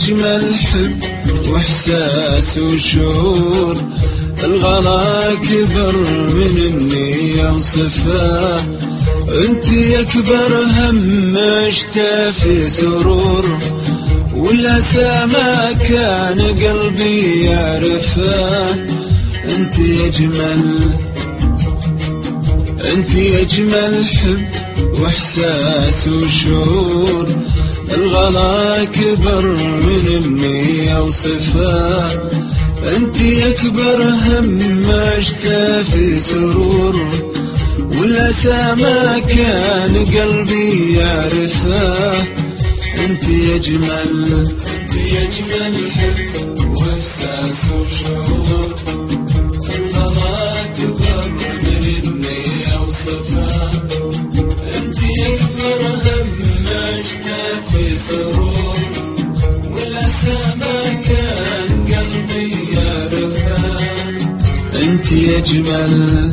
أجمل حب وإحساس وشعور. الغلا كبر من إني اوصفه أنت أكبر هم عشت في سرور. والاسى ما كان قلبي يعرفه. أنت أجمل أنت أجمل حب وإحساس وشعور. الغلا كبر من اني اوصفه أنت أكبر هم عشت في سرور والاسى ما كان قلبي يعرفه أنت أجمل أنت أجمل حب واحساس وشعور. اجمل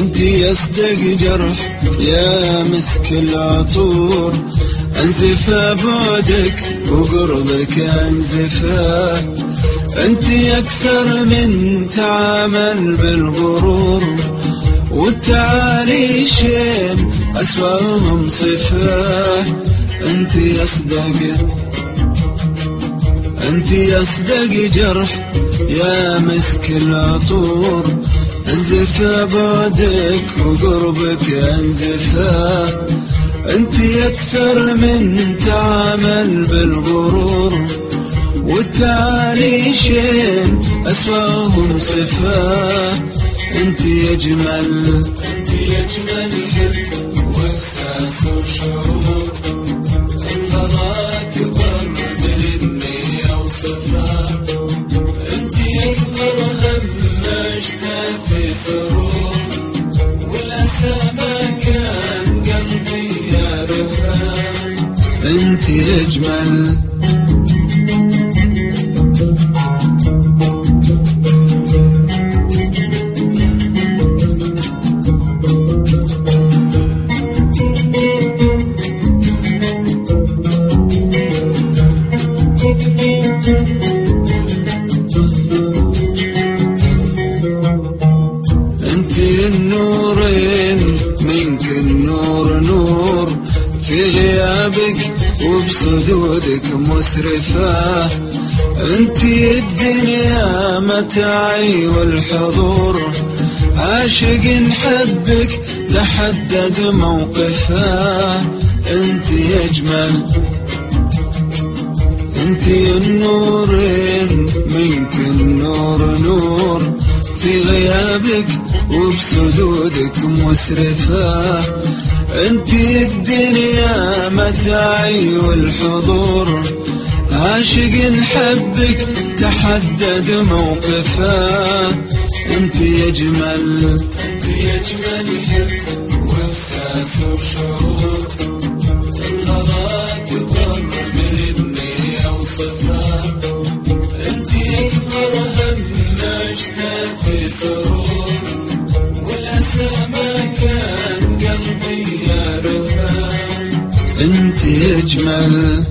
أنت يصدق جرح يا مسك العطور. انزف بعدك وقربك أنزفة. أنت أكثر من تعامل بالغرور والتعالي شين اسواهم صفة. أنت يصدق أنت يصدق جرح يا مسك العطور. انزف بعدك وقربك أنزفة. انت أكثر من تعامل بالغرور والتعريشين اسواهم صفاه انت اجمل انت اجمل حب واحساس وشعور. الغلا كبر من اني اوصفه انت اكبر هم في سرور. أنت انت النورين منك النور نور. في غيابك وبصدودك مسرفة أنت الدنيا متاعي والحضور. عاشق حبك تحدد موقفه. أنت أجمل أنت النورين منك النور نور. في غيابك وبصدودك مسرفة. انت الدنيا متاعي والحضور. عاشق حبك تحدد موقفه. انت اجمل انت اجمل حب وإحساس وشعور. الغلا كبر انت اجمل.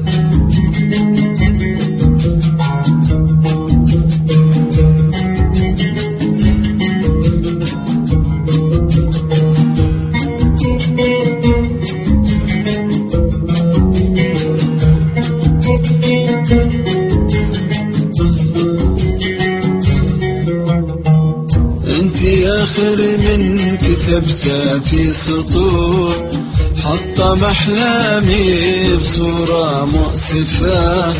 انت آخر من كتبته في سطور. حطم احلامي بصورة مؤسفة.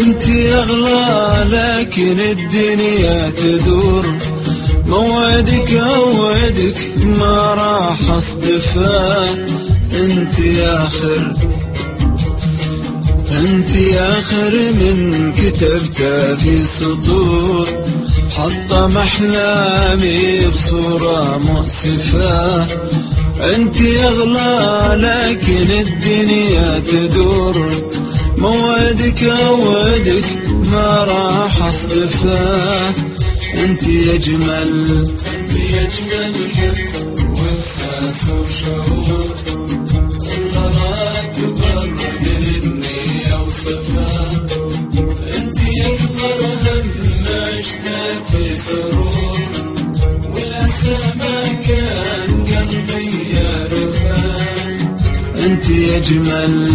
انت أغلى لكن الدنيا تدور. موعدك أوعدك ما راح أصدفه. انت آخر انت آخر من كتبته في سطور. حطم احلامي بصورة مؤسفة. انت اغلى لكن الدنيا تدور. موعدك اودك ما راح أصدفه. انت اجمل انت اجمل حب وإحساس وشعور. الله اكبر من إني أوصفه. انت اكبر هم عشته في سرور. والأسى ما كان قلبي أنت اجمل